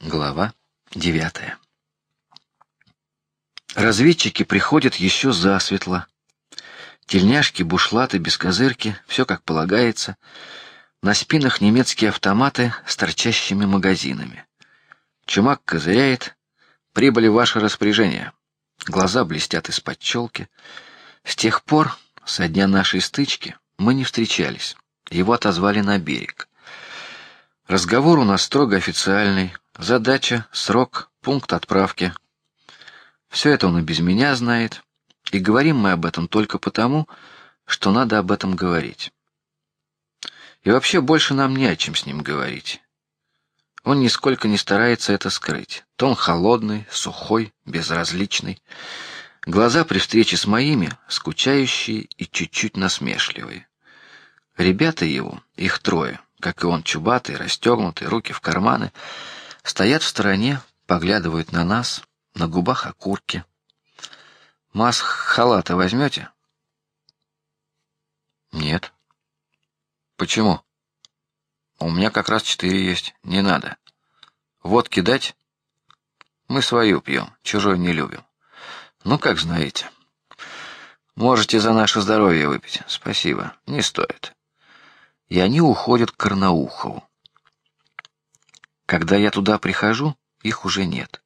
Глава девятая. Разведчики приходят еще засветло. Тельняшки, бушлаты, бескозырки, все как полагается. На спинах немецкие автоматы с торчащими магазинами. Чумак козыряет. Прибыли в ваше распоряжение. Глаза блестят из-под челки. С тех пор, со дня нашей стычки, мы не встречались. Его отозвали на берег. Разговор у нас строго официальный. Задача, срок, пункт отправки. Все это он и без меня знает, и говорим мы об этом только потому, что надо об этом говорить. И вообще больше нам не о чем с ним говорить. Он нисколько не старается это скрыть. Тон холодный, сухой, безразличный. Глаза при встрече с моими скучающие и чуть-чуть насмешливые. Ребята его, их трое, как и он, чубатый, расстегнутый, руки в карманы, стоят в стороне, поглядывают на нас, на губах окурки. Маск халата возьмете? Нет. Почему? У меня как раз четыре есть. Не надо. Водки дать? Мы свою пьем, чужой не любим. Ну как знаете. Можете за наше здоровье выпить. Спасибо. Не стоит. И они уходят к Карнаухову. Когда я туда прихожу, их уже нет.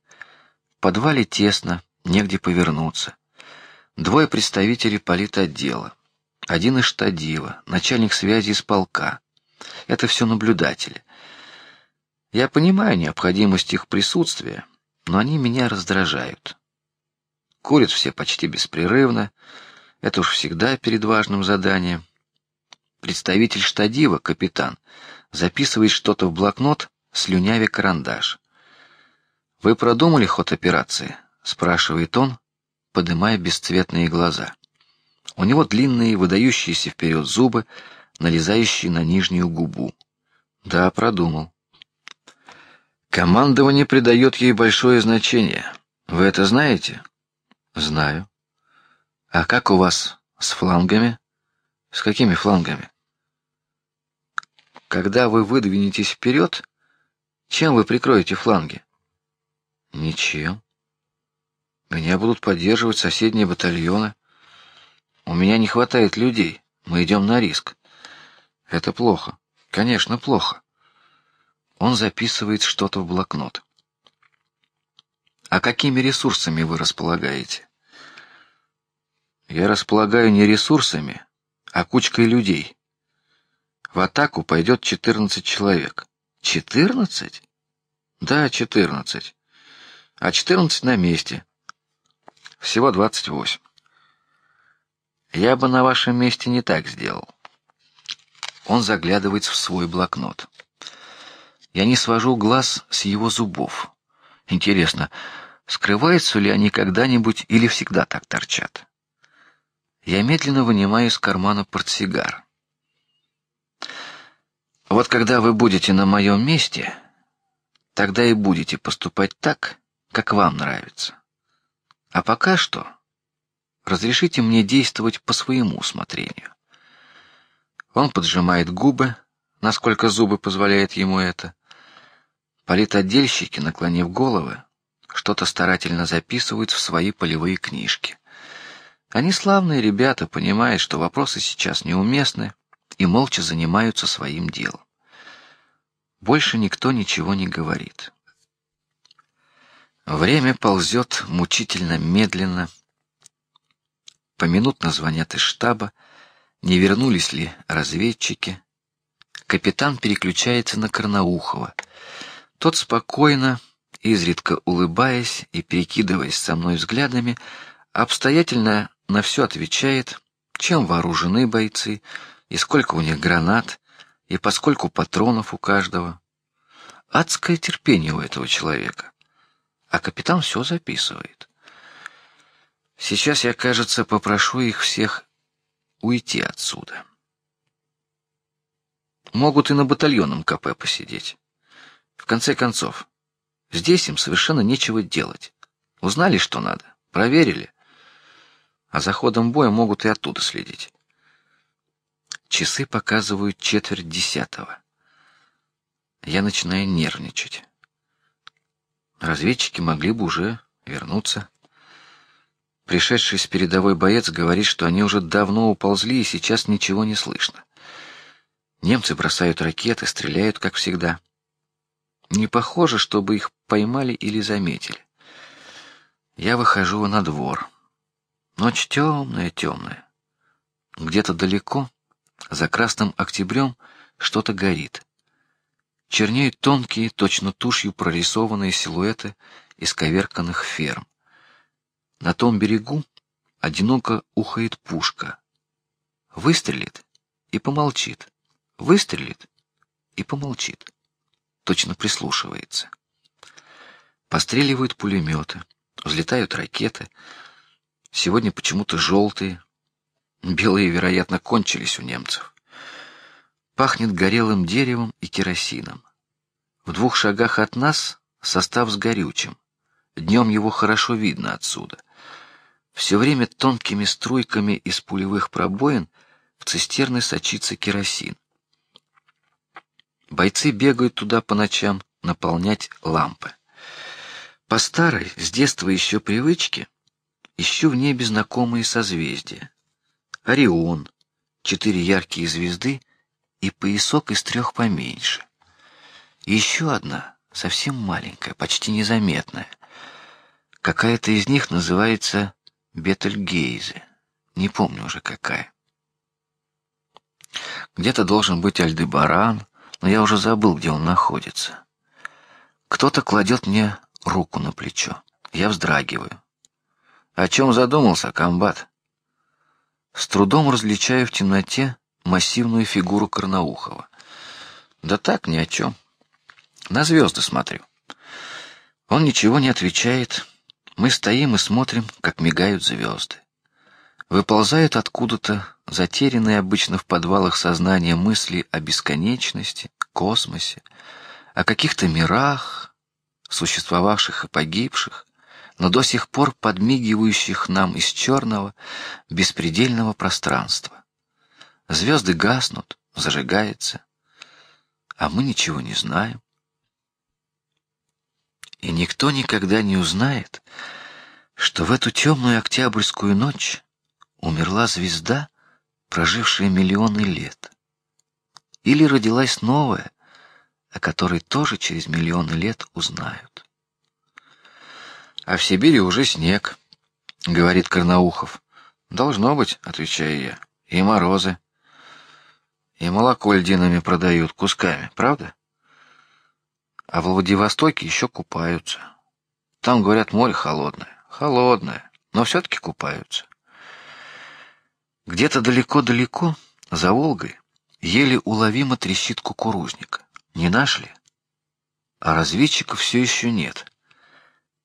Подвале тесно, негде повернуться. Двое представителей политотдела, один из штадива, начальник связи из полка. Это все наблюдатели. Я понимаю необходимость их присутствия, но они меня раздражают. Курят все почти беспрерывно. Это уж всегда перед важным заданием. Представитель штадива, капитан, записывает что-то в блокнот, слюнявя карандаш. Вы продумали ход операции? спрашивает он, поднимая бесцветные глаза. У него длинные, выдающиеся вперед зубы, налезающие на нижнюю губу. Да, продумал. Командование придает ей большое значение. Вы это знаете? Знаю. А как у вас с флангами? С какими флангами? Когда вы выдвинетесь вперед, чем вы прикроете фланги? Ничем. Меня будут поддерживать соседние батальоны. У меня не хватает людей. Мы идем на риск. Это плохо. Конечно, плохо. Он записывает что-то в блокнот. А какими ресурсами вы располагаете? Я располагаю не ресурсами, а кучкой людей. В атаку пойдет четырнадцать человек. Четырнадцать? Да, четырнадцать. А четырнадцать на месте. Всего двадцать восемь. Я бы на вашем месте не так сделал. Он заглядывает в свой блокнот. Я не свожу глаз с его зубов. Интересно, скрываются ли они когда-нибудь или всегда так торчат? Я медленно вынимаю из кармана портсигар. Вот когда вы будете на моем месте, тогда и будете поступать так, как вам нравится. А пока что разрешите мне действовать по своему усмотрению. Он поджимает губы, насколько зубы позволяют ему это. Политотдельщики, наклонив головы, что-то старательно записывают в свои полевые книжки. Они славные ребята, понимают, что вопросы сейчас неуместны, и молча занимаются своим делом. Больше никто ничего не говорит. Время ползет мучительно медленно. Поминутно звонят из штаба, не вернулись ли разведчики. Капитан переключается на Карнаухова. Тот спокойно, изредка улыбаясь и перекидываясь со мной взглядами, обстоятельно на все отвечает, чем вооружены бойцы и сколько у них гранат и поскольку патронов у каждого. Адское терпение у этого человека а капитан все записывает. Сейчас я, кажется, попрошу их всех уйти отсюда. Могут и на батальонном КП посидеть. В конце концов, здесь им совершенно нечего делать. Узнали, что надо, проверили, а за ходом боя могут и оттуда следить. Часы показывают четверть десятого. Я начинаю нервничать. разведчики могли бы уже вернуться. Пришедший с передовой боец говорит, что они уже давно уползли и сейчас ничего не слышно. Немцы бросают ракеты, стреляют, как всегда. Не похоже, чтобы их поймали или заметили. Я выхожу на двор. Ночь темная, темная. Где-то далеко, за красным октябрем, что-то горит. Чернеют тонкие, точно тушью прорисованные силуэты исковерканных ферм. На том берегу одиноко ухает пушка. Выстрелит и помолчит. Выстрелит и помолчит. Точно прислушивается. Постреливают пулеметы, взлетают ракеты. Сегодня почему-то желтые, белые, вероятно, кончились у немцев. Пахнет горелым деревом и керосином. В двух шагах от нас состав с горючим. Днем его хорошо видно отсюда. Все время тонкими струйками из пулевых пробоин в цистерны сочится керосин. Бойцы бегают туда по ночам наполнять лампы. По старой, с детства еще привычке, ищу в небе знакомые созвездия: Орион, четыре яркие звезды и поясок из трех поменьше. еще одна, совсем маленькая, почти незаметная. Какая-то из них называется Бетельгейзе. Не помню уже какая. Где-то должен быть Альдебаран, но я уже забыл, где он находится. Кто-то кладет мне руку на плечо. Я вздрагиваю. О чем задумался комбат? С трудом различаю в темноте массивную фигуру Карнаухова. Да так ни о чем. На звезды смотрю. Он ничего не отвечает. Мы стоим и смотрим, как мигают звезды. Выползают откуда-то затерянные обычно в подвалах сознания мысли о бесконечности, космосе, о каких-то мирах, существовавших и погибших, но до сих пор подмигивающих нам из черного беспредельного пространства. Звезды гаснут, зажигается, а мы ничего не знаем. И никто никогда не узнает, что в эту темную октябрьскую ночь умерла звезда, прожившая миллионы лет, или родилась новая, о которой тоже через миллионы лет узнают. А в Сибири уже снег, говорит Карнаухов. Должно быть, отвечаю я. И морозы. И молоко льдинами продают кусками, правда? А в Владивостоке еще купаются. Там говорят море холодное, холодное, но все-таки купаются. Где-то далеко-далеко за Волгой еле уловимо трещит кукурузник. Не нашли? А разведчиков все еще нет.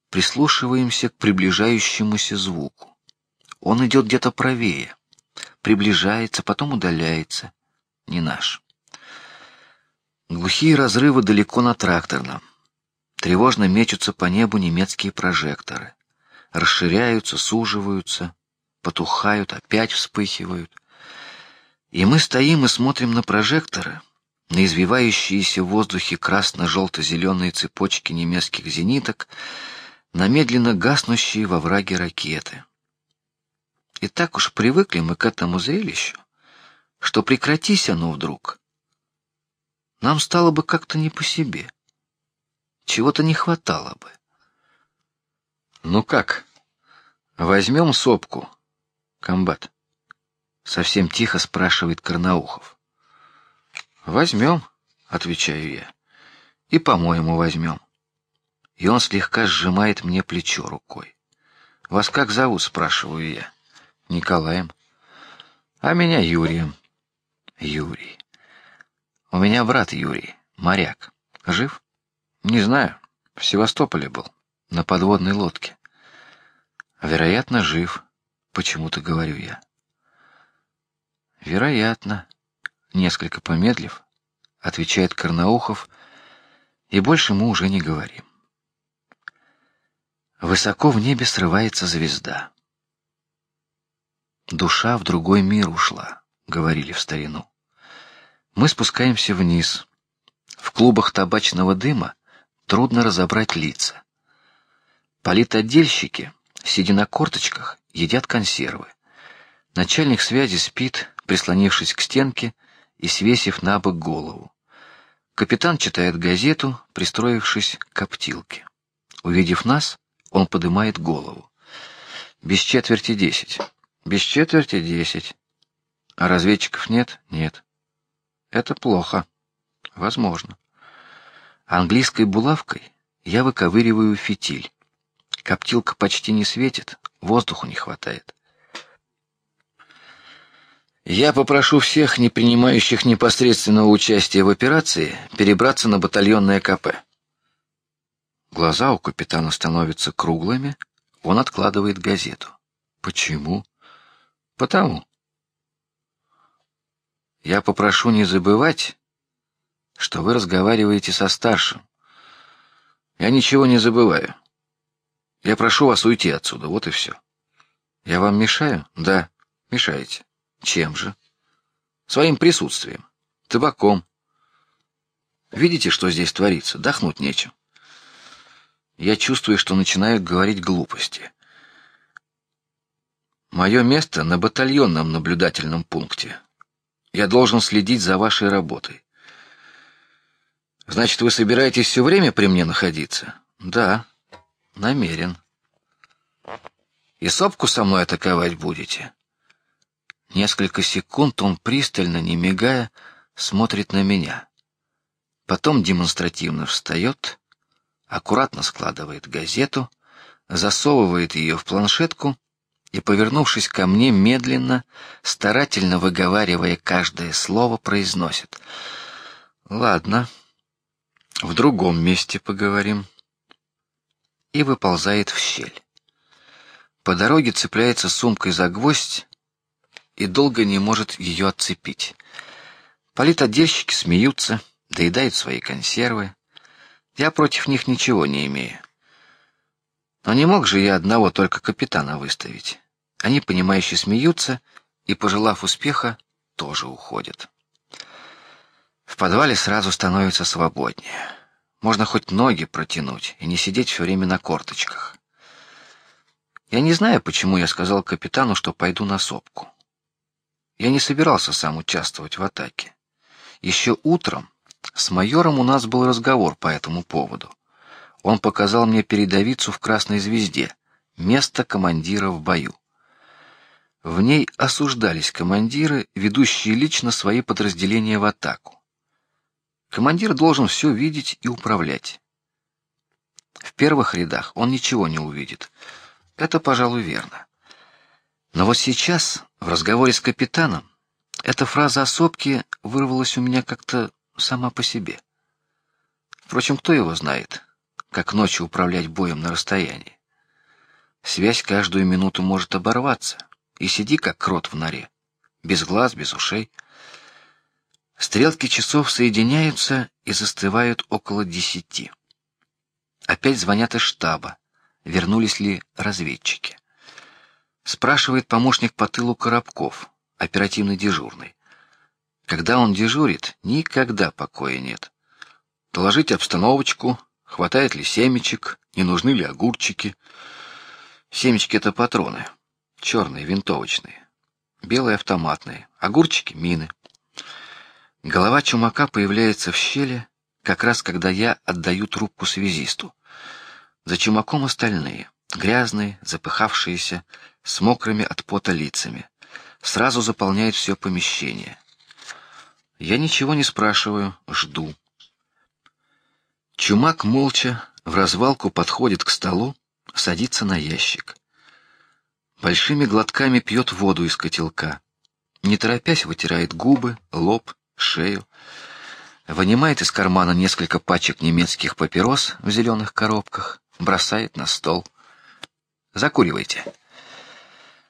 Прислушиваемся к приближающемуся звуку. Он идет где-то правее, приближается, потом удаляется. Не наш. Глухие разрывы далеко на тракторном. Тревожно мечутся по небу немецкие прожекторы, расширяются, суживаются, потухают, опять вспыхивают. И мы стоим и смотрим на прожекторы, на извивающиеся в воздухе красно-желто-зеленые цепочки немецких зениток, на медленно гаснущие во враге ракеты. И так уж привыкли мы к этому зрелищу, что прекратись оно вдруг, нам стало бы как-то не по себе, чего-то не хватало бы. Ну как, возьмем сопку, комбат? Совсем тихо спрашивает Карнаухов. Возьмем, отвечаю я, и по-моему возьмем. И он слегка сжимает мне плечо рукой. Вас как зовут? спрашиваю я. Николаем. А меня Юрием. Юрий. У меня брат Юрий, моряк. Жив? Не знаю. В Севастополе был на подводной лодке. Вероятно, жив. Почему-то говорю я. Вероятно. Несколько помедлив, отвечает Карнаухов, и больше мы уже не говорим. Высоко в небе срывается звезда. Душа в другой мир ушла, говорили в старину. Мы спускаемся вниз. В клубах табачного дыма трудно разобрать лица. Политотдельщики, сидя на корточках, едят консервы. Начальник связи спит, прислонившись к стенке и свесив на бок голову. Капитан читает газету, пристроившись к коптилке. Увидев нас, он поднимает голову. Без четверти десять. Без четверти десять. А разведчиков нет? Нет. Это плохо. Возможно. Английской булавкой я выковыриваю фитиль. Коптилка почти не светит, воздуху не хватает. Я попрошу всех, не принимающих непосредственного участия в операции, перебраться на батальонное КП. Глаза у капитана становятся круглыми, он откладывает газету. Почему? Потому. Я попрошу не забывать, что вы разговариваете со старшим. Я ничего не забываю. Я прошу вас уйти отсюда, вот и все. Я вам мешаю? Да, мешаете. Чем же? Своим присутствием, табаком. Видите, что здесь творится? Дохнуть нечем. Я чувствую, что начинаю говорить глупости. Мое место на батальонном наблюдательном пункте. Я должен следить за вашей работой. Значит, вы собираетесь все время при мне находиться? Да, намерен. И сопку со мной атаковать будете? Несколько секунд он пристально, не мигая, смотрит на меня. Потом демонстративно встает, аккуратно складывает газету, засовывает ее в планшетку и, повернувшись ко мне, медленно, старательно выговаривая каждое слово, произносит: "Ладно, в другом месте поговорим". И выползает в щель. По дороге цепляется сумкой за гвоздь и долго не может ее отцепить. Политотдельщики смеются, доедают свои консервы. Я против них ничего не имею. Но не мог же я одного только капитана выставить. Они понимающе смеются и, пожелав успеха, тоже уходят. В подвале сразу становится свободнее. Можно хоть ноги протянуть и не сидеть все время на корточках. Я не знаю, почему я сказал капитану, что пойду на сопку. Я не собирался сам участвовать в атаке. Еще утром с майором у нас был разговор по этому поводу. Он показал мне передовицу в Красной Звезде, место командира в бою. В ней осуждались командиры, ведущие лично свои подразделения в атаку. Командир должен все видеть и управлять. В первых рядах он ничего не увидит. Это, пожалуй, верно. Но вот сейчас в разговоре с капитаном эта фраза о сопке вырвалась у меня как-то сама по себе. Впрочем, кто его знает? как ночью управлять боем на расстоянии. Связь каждую минуту может оборваться, и сиди как крот в норе, без глаз, без ушей. Стрелки часов соединяются и застывают около десяти. Опять звонят из штаба. Вернулись ли разведчики? Спрашивает помощник по тылу Коробков, оперативный дежурный. Когда он дежурит, никогда покоя нет. Доложить обстановочку, Хватает ли семечек? Не нужны ли огурчики? Семечки это патроны, черные винтовочные, белые автоматные, огурчики мины. Голова чумака появляется в щели, как раз когда я отдаю трубку связисту. За чумаком остальные, грязные, запыхавшиеся, с мокрыми от пота лицами, сразу заполняют все помещение. Я ничего не спрашиваю, жду. Чумак молча в развалку подходит к столу, садится на ящик. Большими глотками пьет воду из котелка, не торопясь вытирает губы, лоб, шею, вынимает из кармана несколько пачек немецких папирос в зеленых коробках, бросает на стол. Закуривайте.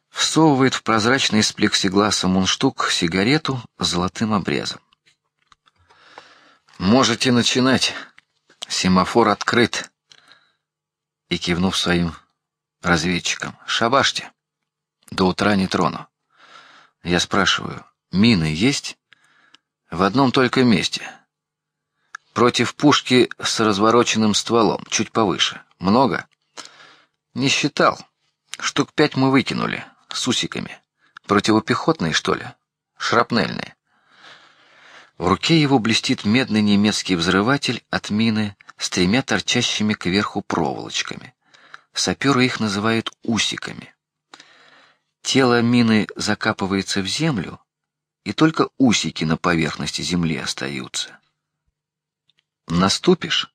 Всовывает в прозрачный из плексигласа мундштук сигарету с золотым обрезом. Можете начинать. Семафор открыт. И кивнув своим разведчикам, шабашьте. До утра не трону. Я спрашиваю, мины есть? В одном только месте. Против пушки с развороченным стволом, чуть повыше. Много? Не считал. Штук пять мы выкинули с усиками. Противопехотные что ли? Шрапнельные. В руке его блестит медный немецкий взрыватель от мины с тремя торчащими кверху проволочками. Саперы их называют усиками. Тело мины закапывается в землю, и только усики на поверхности земли остаются. Наступишь,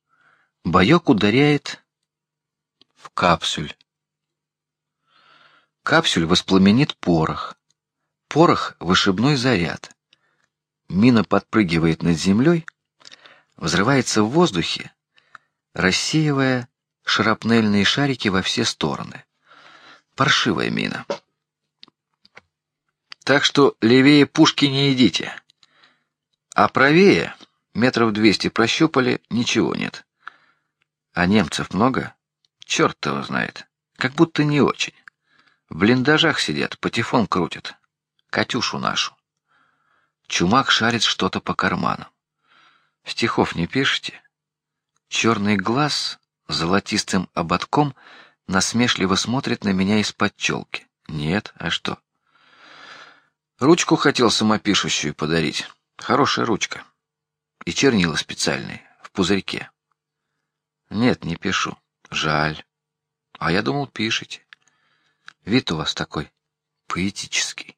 боек ударяет в капсюль. Капсюль воспламенит порох. Порох вышибной заряд. Мина подпрыгивает над землей, взрывается в воздухе, рассеивая шрапнельные шарики во все стороны. Паршивая мина. Так что левее пушки не идите, а правее метров двести прощупали, ничего нет. А немцев много? Черт его знает. Как будто не очень. В блиндажах сидят, патефон крутят. Катюшу нашу. Чумак шарит что-то по карманам. Стихов не пишете? Черный глаз золотистым ободком насмешливо смотрит на меня из-под челки. Нет, а что? Ручку хотел самопишущую подарить. Хорошая ручка. И чернила специальные в пузырьке. Нет, не пишу. Жаль. А я думал, пишете. Вид у вас такой поэтический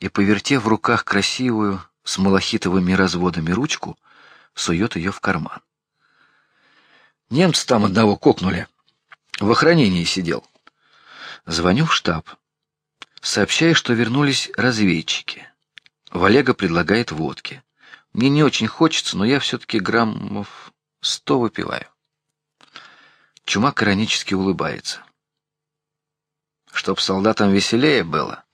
и, повертев в руках красивую с малахитовыми разводами ручку, сует ее в карман. Немцы там одного кокнули. В охранении сидел. Звоню в штаб. Сообщаю, что вернулись разведчики. Валега предлагает водки. Мне не очень хочется, но я все-таки граммов сто выпиваю. Чумак иронически улыбается. Чтоб солдатам веселее было,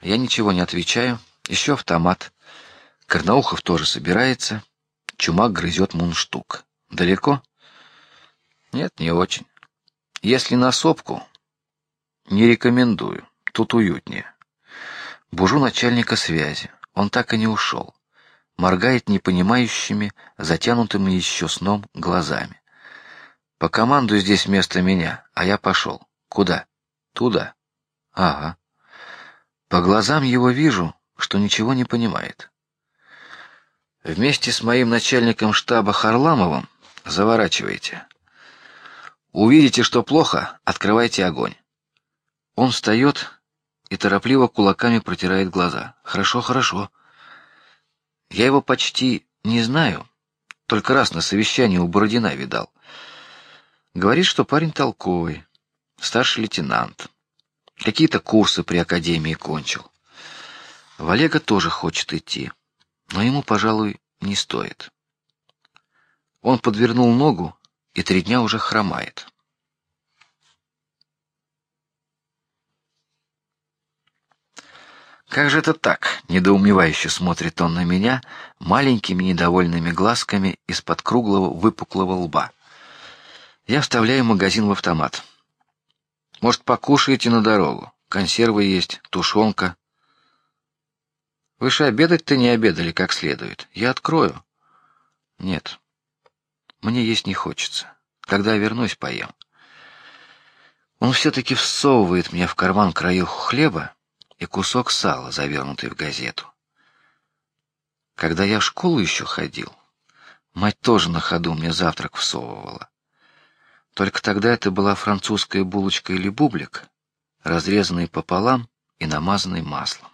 я ничего не отвечаю. Еще автомат. Карнаухов тоже собирается. Чумак грызет мунштук. Далеко? Нет, не очень. Если на сопку, не рекомендую. Тут уютнее. Бужу начальника связи. Он так и не ушел. Моргает непонимающими, затянутыми еще сном глазами. По команду здесь вместо меня, а я пошел. Куда? Туда. Ага. По глазам его вижу, что ничего не понимает. Вместе с моим начальником штаба Харламовым заворачивайте. Увидите, что плохо, открывайте огонь. Он встает и торопливо кулаками протирает глаза. Хорошо, хорошо. Я его почти не знаю, только раз на совещании у Бородина видал. Говорит, что парень толковый, старший лейтенант. Какие-то курсы при академии кончил. Валега тоже хочет идти, но ему, пожалуй, не стоит. Он подвернул ногу и три дня уже хромает. Как же это так? Недоумевающе смотрит он на меня маленькими недовольными глазками из-под круглого выпуклого лба. Я вставляю магазин в автомат. Может, покушаете на дорогу? Консервы есть, тушенка. Вы же обедать-то не обедали как следует. Я открою. Нет, мне есть не хочется. Когда вернусь, поем. Он все-таки всовывает мне в карман краюху хлеба и кусок сала, завернутый в газету. Когда я в школу еще ходил, мать тоже на ходу мне завтрак всовывала. Только тогда это была французская булочка или бублик, разрезанный пополам и намазанный маслом.